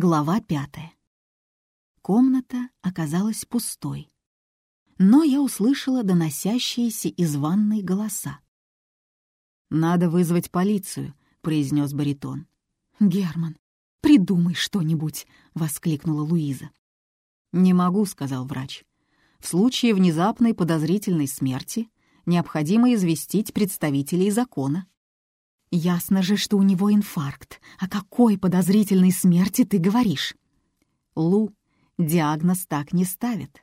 Глава пятая. Комната оказалась пустой. Но я услышала доносящиеся из ванной голоса. «Надо вызвать полицию», — произнес баритон. «Герман, придумай что-нибудь», — воскликнула Луиза. «Не могу», — сказал врач. «В случае внезапной подозрительной смерти необходимо известить представителей закона». «Ясно же, что у него инфаркт. О какой подозрительной смерти ты говоришь?» «Лу, диагноз так не ставят».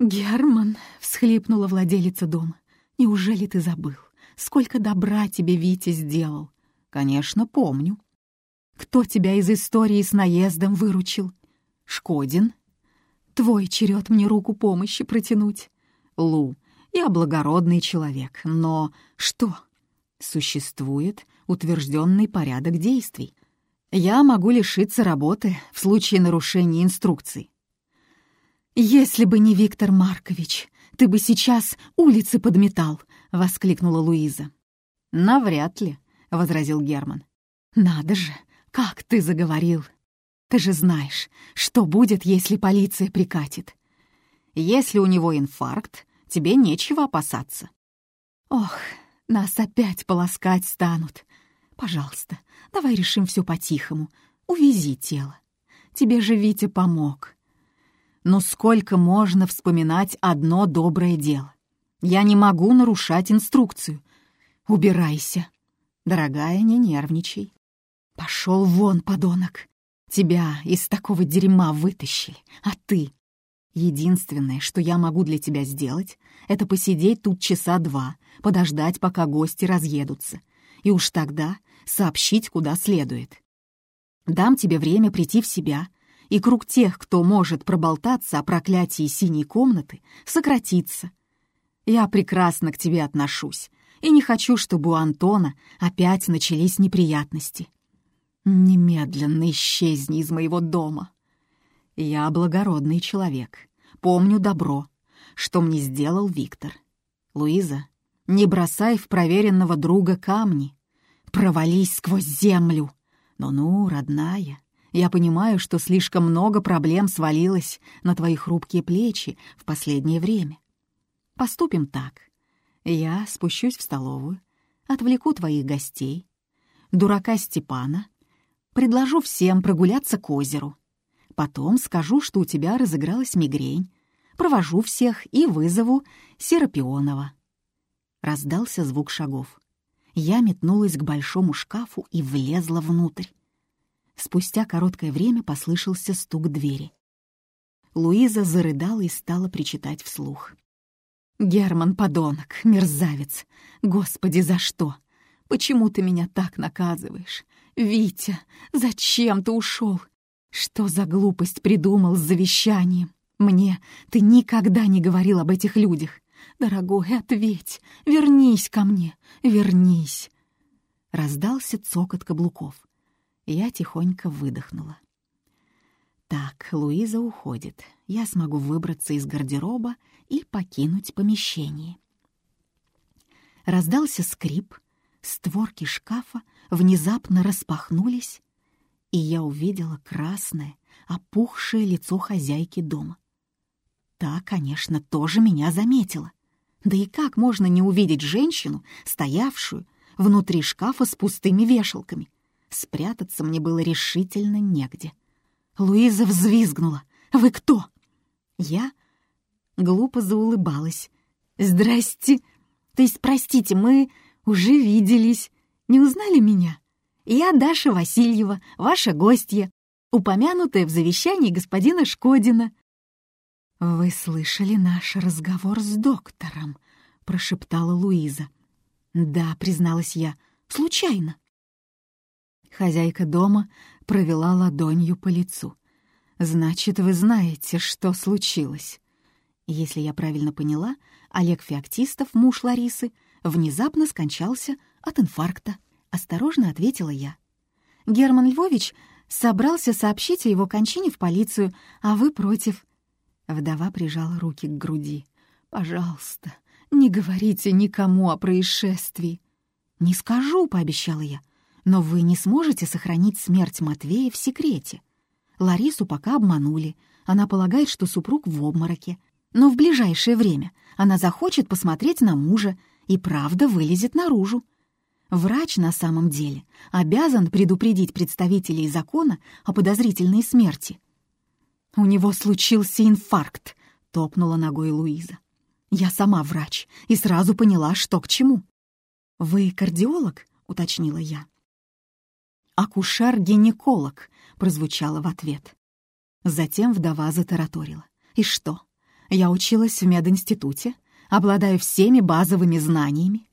«Герман», — всхлипнула владелица дома, — «неужели ты забыл, сколько добра тебе Витя сделал?» «Конечно, помню». «Кто тебя из истории с наездом выручил?» «Шкодин». «Твой черед мне руку помощи протянуть». «Лу, я благородный человек, но...» «Что?» Существует утвержденный порядок действий. Я могу лишиться работы в случае нарушения инструкций. «Если бы не Виктор Маркович, ты бы сейчас улицы подметал!» — воскликнула Луиза. «Навряд ли», — возразил Герман. «Надо же, как ты заговорил! Ты же знаешь, что будет, если полиция прикатит. Если у него инфаркт, тебе нечего опасаться». «Ох, нас опять полоскать станут. Пожалуйста, давай решим все по-тихому. Увези тело. Тебе же Витя помог. Но сколько можно вспоминать одно доброе дело? Я не могу нарушать инструкцию. Убирайся. Дорогая, не нервничай. Пошел вон, подонок. Тебя из такого дерьма вытащили, а ты... Единственное, что я могу для тебя сделать, это посидеть тут часа два, подождать, пока гости разъедутся, и уж тогда сообщить, куда следует. Дам тебе время прийти в себя, и круг тех, кто может проболтаться о проклятии синей комнаты, сократится. Я прекрасно к тебе отношусь, и не хочу, чтобы у Антона опять начались неприятности. Немедленно исчезни из моего дома. Я благородный человек, помню добро, что мне сделал Виктор. Луиза, не бросай в проверенного друга камни. Провались сквозь землю. Ну-ну, родная, я понимаю, что слишком много проблем свалилось на твои хрупкие плечи в последнее время. Поступим так. Я спущусь в столовую, отвлеку твоих гостей, дурака Степана, предложу всем прогуляться к озеру. Потом скажу, что у тебя разыгралась мигрень, провожу всех и вызову Серапионова. Раздался звук шагов. Я метнулась к большому шкафу и влезла внутрь. Спустя короткое время послышался стук двери. Луиза зарыдала и стала причитать вслух. «Герман, подонок, мерзавец! Господи, за что? Почему ты меня так наказываешь? Витя, зачем ты ушел? Что за глупость придумал с завещанием? Мне ты никогда не говорил об этих людях. «Дорогой, ответь! Вернись ко мне! Вернись!» Раздался цокот каблуков. Я тихонько выдохнула. Так, Луиза уходит. Я смогу выбраться из гардероба и покинуть помещение. Раздался скрип, створки шкафа внезапно распахнулись, и я увидела красное, опухшее лицо хозяйки дома. Та, конечно, тоже меня заметила. Да и как можно не увидеть женщину, стоявшую внутри шкафа с пустыми вешалками? Спрятаться мне было решительно негде. Луиза взвизгнула. «Вы кто?» Я глупо заулыбалась. «Здрасте! То есть, простите, мы уже виделись. Не узнали меня? Я Даша Васильева, ваша гостья, упомянутая в завещании господина Шкодина. «Вы слышали наш разговор с доктором?» — прошептала Луиза. «Да», — призналась я, — «случайно». Хозяйка дома провела ладонью по лицу. «Значит, вы знаете, что случилось». Если я правильно поняла, Олег Феоктистов, муж Ларисы, внезапно скончался от инфаркта. Осторожно ответила я. Герман Львович собрался сообщить о его кончине в полицию, а вы против. Вдова прижала руки к груди. «Пожалуйста, не говорите никому о происшествии». «Не скажу», — пообещала я. «Но вы не сможете сохранить смерть Матвея в секрете. Ларису пока обманули. Она полагает, что супруг в обмороке. Но в ближайшее время она захочет посмотреть на мужа и правда вылезет наружу. Врач на самом деле обязан предупредить представителей закона о подозрительной смерти. «У него случился инфаркт», — топнула ногой Луиза. «Я сама врач и сразу поняла, что к чему». «Вы кардиолог?» — уточнила я. «Акушер-гинеколог», — прозвучало в ответ. Затем вдова затараторила. «И что? Я училась в мединституте, обладаю всеми базовыми знаниями,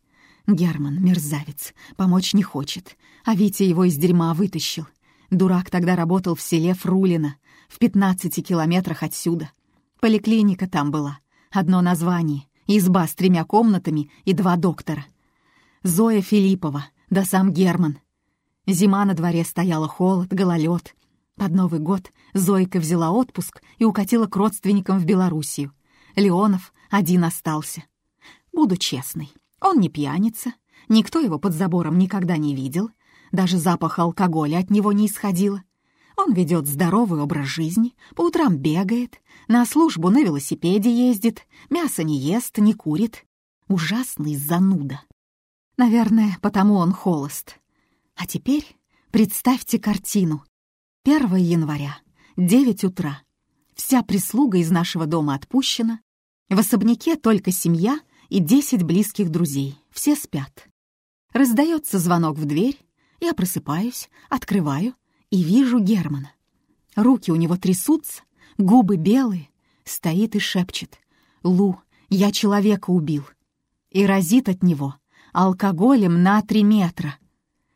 Герман, мерзавец, помочь не хочет, а Витя его из дерьма вытащил. Дурак тогда работал в селе Фрулино, в 15 километрах отсюда. Поликлиника там была, одно название, изба с тремя комнатами и два доктора. Зоя Филиппова, да сам Герман. Зима на дворе стояла, холод, гололед. Под Новый год Зойка взяла отпуск и укатила к родственникам в Белоруссию. Леонов один остался. Буду честной. Он не пьяница, никто его под забором никогда не видел, даже запах алкоголя от него не исходило. Он ведет здоровый образ жизни, по утрам бегает, на службу на велосипеде ездит, мясо не ест, не курит. Ужасный зануда. Наверное, потому он холост. А теперь представьте картину. 1 января, 9 утра. Вся прислуга из нашего дома отпущена. В особняке только семья — и десять близких друзей. Все спят. Раздается звонок в дверь, я просыпаюсь, открываю и вижу Германа. Руки у него трясутся, губы белые, стоит и шепчет. «Лу, я человека убил». И разит от него алкоголем на три метра.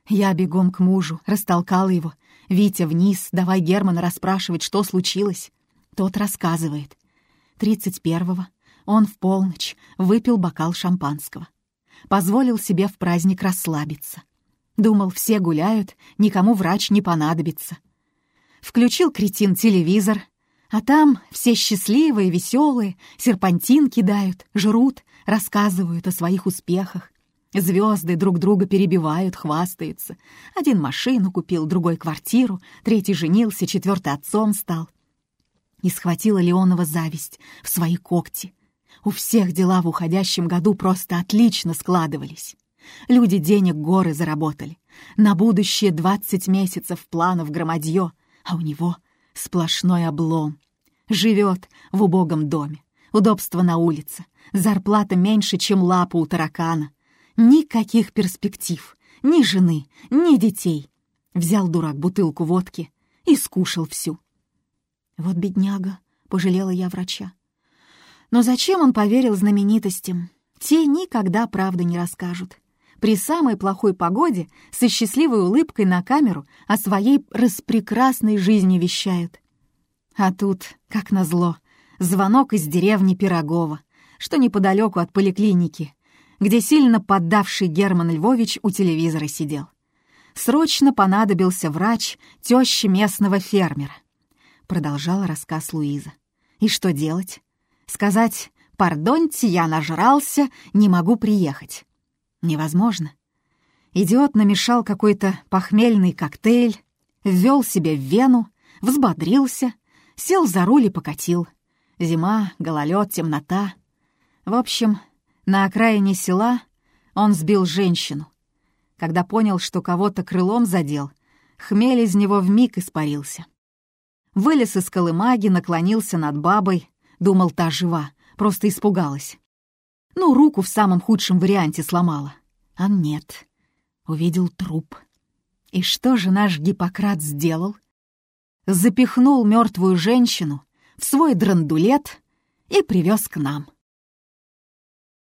Я бегом к мужу, растолкала его. «Витя, вниз, давай Германа расспрашивать, что случилось». Тот рассказывает. Тридцать первого он в полночь выпил бокал шампанского. Позволил себе в праздник расслабиться. Думал, все гуляют, никому врач не понадобится. Включил кретин телевизор, а там все счастливые, веселые, серпантин кидают, жрут, рассказывают о своих успехах. Звезды друг друга перебивают, хвастаются. Один машину купил, другой квартиру, третий женился, четвертый отцом стал. И схватила Леонова зависть в свои когти. У всех дела в уходящем году просто отлично складывались. Люди денег горы заработали. На будущее 20 месяцев планов громадье, а у него сплошной облом. Живет в убогом доме, удобство на улице, зарплата меньше, чем лапа у таракана. Никаких перспектив, ни жены, ни детей. Взял дурак бутылку водки и скушал всю. Вот бедняга, пожалела я врача. Но зачем он поверил знаменитостям? Те никогда правды не расскажут. При самой плохой погоде со счастливой улыбкой на камеру о своей распрекрасной жизни вещают. А тут, как назло, звонок из деревни Пирогова, что неподалеку от поликлиники, где сильно поддавший Герман Львович у телевизора сидел. Срочно понадобился врач тещи местного фермера. Продолжала рассказ Луиза. И что делать? Сказать «Пардоньте, я нажрался, не могу приехать». Невозможно. Идиот намешал какой-то похмельный коктейль, ввел себе в вену, взбодрился, сел за руль и покатил. Зима, гололед, темнота. В общем, на окраине села он сбил женщину. Когда понял, что кого-то крылом задел, хмель из него вмиг испарился. Вылез из колымаги, наклонился над бабой, Думал, та жива, просто испугалась. Ну, руку в самом худшем варианте сломала. А нет, увидел труп. И что же наш Гиппократ сделал? Запихнул мертвую женщину в свой драндулет и привез к нам.